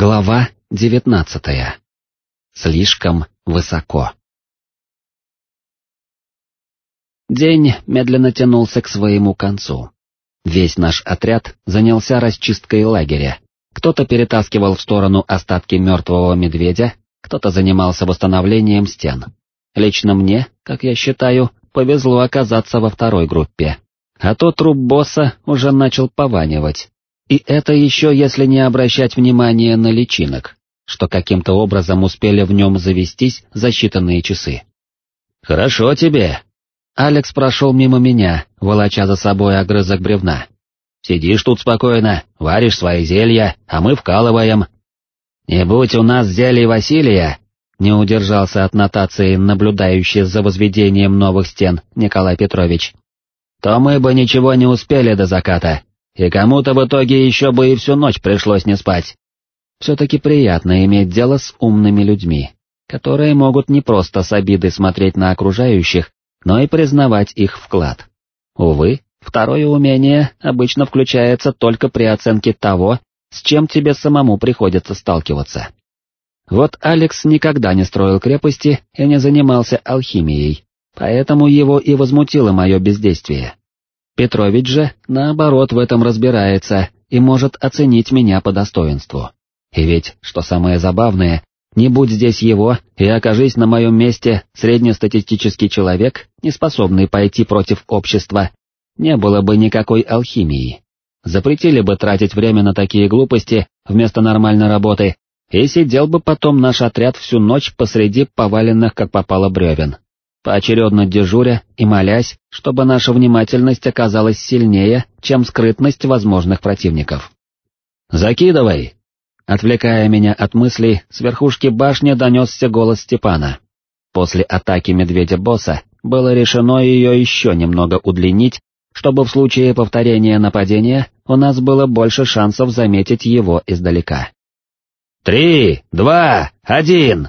Глава девятнадцатая. Слишком высоко. День медленно тянулся к своему концу. Весь наш отряд занялся расчисткой лагеря. Кто-то перетаскивал в сторону остатки мертвого медведя, кто-то занимался восстановлением стен. Лично мне, как я считаю, повезло оказаться во второй группе. А то труп босса уже начал пованивать, и это еще если не обращать внимания на личинок, что каким-то образом успели в нем завестись за считанные часы. «Хорошо тебе!» Алекс прошел мимо меня, волоча за собой огрызок бревна. «Сидишь тут спокойно, варишь свои зелья, а мы вкалываем». «Не будь у нас зелий Василия!» Не удержался от нотации, наблюдающий за возведением новых стен Николай Петрович. «То мы бы ничего не успели до заката, и кому-то в итоге еще бы и всю ночь пришлось не спать. Все-таки приятно иметь дело с умными людьми, которые могут не просто с обидой смотреть на окружающих, но и признавать их вклад. Увы, второе умение обычно включается только при оценке того, с чем тебе самому приходится сталкиваться. Вот Алекс никогда не строил крепости и не занимался алхимией, поэтому его и возмутило мое бездействие. Петрович же, наоборот, в этом разбирается и может оценить меня по достоинству. И ведь, что самое забавное, не будь здесь его, и окажись на моем месте среднестатистический человек, не способный пойти против общества, не было бы никакой алхимии. Запретили бы тратить время на такие глупости вместо нормальной работы, и сидел бы потом наш отряд всю ночь посреди поваленных как попало бревен поочередно дежуря и молясь, чтобы наша внимательность оказалась сильнее, чем скрытность возможных противников. «Закидывай!» Отвлекая меня от мыслей, с верхушки башни донесся голос Степана. После атаки медведя-босса было решено ее еще немного удлинить, чтобы в случае повторения нападения у нас было больше шансов заметить его издалека. «Три, два, один!»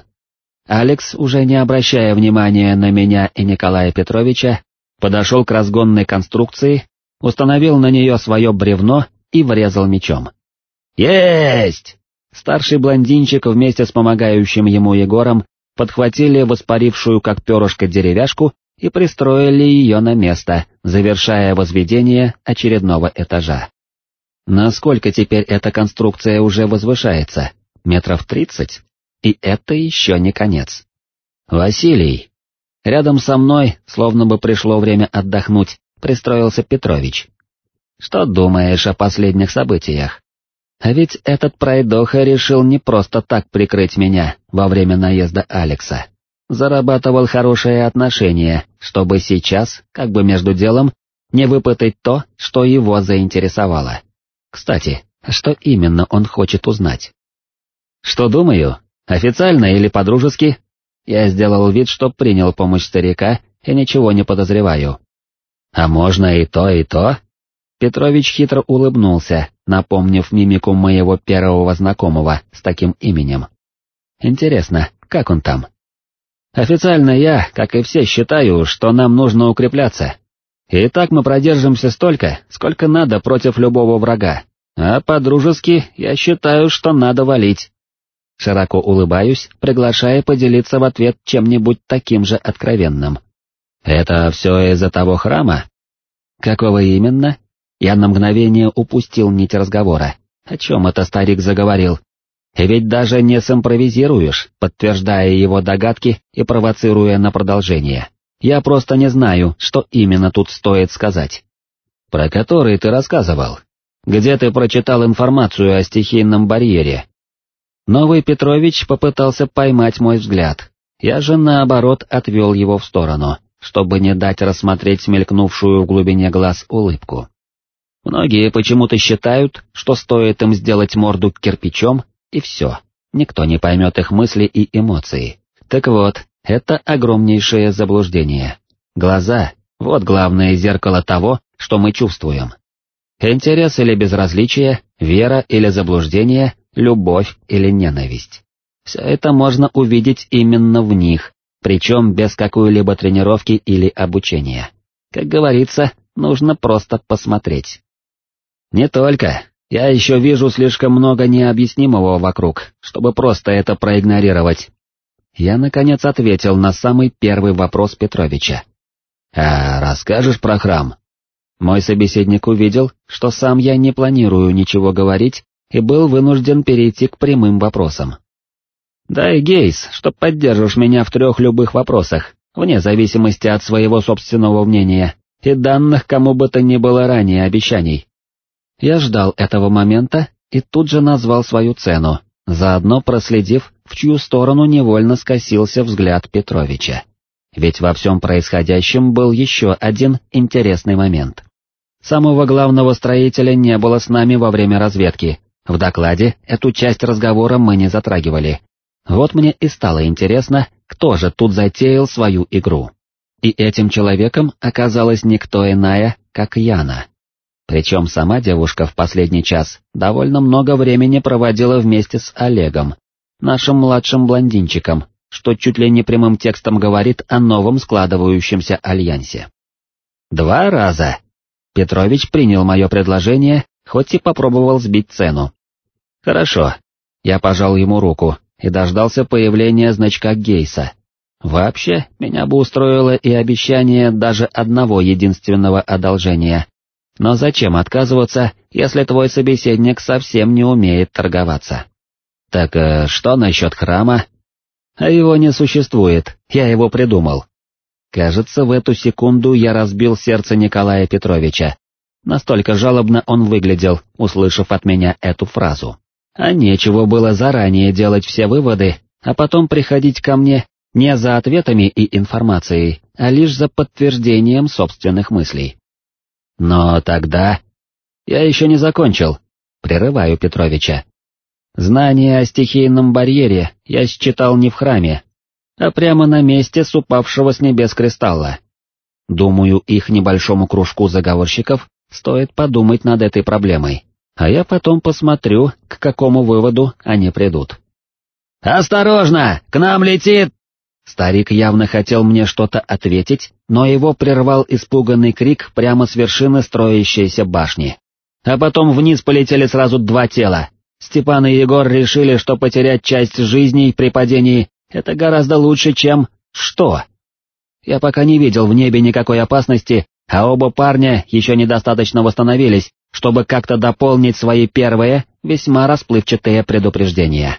Алекс, уже не обращая внимания на меня и Николая Петровича, подошел к разгонной конструкции, установил на нее свое бревно и врезал мечом. «Есть!» Старший блондинчик вместе с помогающим ему Егором подхватили воспарившую как перышко деревяшку и пристроили ее на место, завершая возведение очередного этажа. Насколько теперь эта конструкция уже возвышается? Метров тридцать? И это еще не конец. Василий. Рядом со мной, словно бы пришло время отдохнуть, пристроился Петрович. Что думаешь о последних событиях? А ведь этот пройдоха решил не просто так прикрыть меня во время наезда Алекса. Зарабатывал хорошие отношения, чтобы сейчас, как бы между делом, не выпытать то, что его заинтересовало. Кстати, что именно он хочет узнать? Что думаю? Официально или по-дружески? Я сделал вид, что принял помощь старика и ничего не подозреваю. А можно и то, и то? Петрович хитро улыбнулся, напомнив мимику моего первого знакомого с таким именем. Интересно, как он там? Официально я, как и все, считаю, что нам нужно укрепляться. И так мы продержимся столько, сколько надо против любого врага. А по-дружески я считаю, что надо валить. Широко улыбаюсь, приглашая поделиться в ответ чем-нибудь таким же откровенным. «Это все из-за того храма?» «Какого именно?» Я на мгновение упустил нить разговора. О чем это старик заговорил? Ведь даже не симпровизируешь, подтверждая его догадки и провоцируя на продолжение. Я просто не знаю, что именно тут стоит сказать. Про который ты рассказывал? Где ты прочитал информацию о стихийном барьере, Новый Петрович попытался поймать мой взгляд, я же наоборот отвел его в сторону, чтобы не дать рассмотреть смелькнувшую в глубине глаз улыбку. Многие почему-то считают, что стоит им сделать морду кирпичом, и все, никто не поймет их мысли и эмоции. Так вот, это огромнейшее заблуждение. Глаза — вот главное зеркало того, что мы чувствуем. Интерес или безразличие, вера или заблуждение любовь или ненависть. Все это можно увидеть именно в них, причем без какой-либо тренировки или обучения. Как говорится, нужно просто посмотреть. Не только. Я еще вижу слишком много необъяснимого вокруг, чтобы просто это проигнорировать. Я, наконец, ответил на самый первый вопрос Петровича. «А расскажешь про храм?» Мой собеседник увидел, что сам я не планирую ничего говорить, и был вынужден перейти к прямым вопросам. «Дай гейс, что поддержишь меня в трех любых вопросах, вне зависимости от своего собственного мнения и данных кому бы то ни было ранее обещаний». Я ждал этого момента и тут же назвал свою цену, заодно проследив, в чью сторону невольно скосился взгляд Петровича. Ведь во всем происходящем был еще один интересный момент. Самого главного строителя не было с нами во время разведки, в докладе эту часть разговора мы не затрагивали. Вот мне и стало интересно, кто же тут затеял свою игру. И этим человеком оказалась никто иная, как Яна. Причем сама девушка в последний час довольно много времени проводила вместе с Олегом, нашим младшим блондинчиком, что чуть ли не прямым текстом говорит о новом складывающемся альянсе. Два раза. Петрович принял мое предложение, хоть и попробовал сбить цену. Хорошо. Я пожал ему руку и дождался появления значка Гейса. Вообще, меня бы устроило и обещание даже одного единственного одолжения, но зачем отказываться, если твой собеседник совсем не умеет торговаться? Так э, что насчет храма? А его не существует, я его придумал. Кажется, в эту секунду я разбил сердце Николая Петровича. Настолько жалобно он выглядел, услышав от меня эту фразу. А нечего было заранее делать все выводы, а потом приходить ко мне не за ответами и информацией, а лишь за подтверждением собственных мыслей. Но тогда... Я еще не закончил. Прерываю Петровича. Знание о стихийном барьере я считал не в храме, а прямо на месте с упавшего с небес кристалла. Думаю, их небольшому кружку заговорщиков стоит подумать над этой проблемой, а я потом посмотрю, к какому выводу они придут. «Осторожно! К нам летит!» Старик явно хотел мне что-то ответить, но его прервал испуганный крик прямо с вершины строящейся башни. А потом вниз полетели сразу два тела. Степан и Егор решили, что потерять часть жизней при падении — это гораздо лучше, чем... что? Я пока не видел в небе никакой опасности, а оба парня еще недостаточно восстановились, чтобы как-то дополнить свои первые, весьма расплывчатые предупреждения.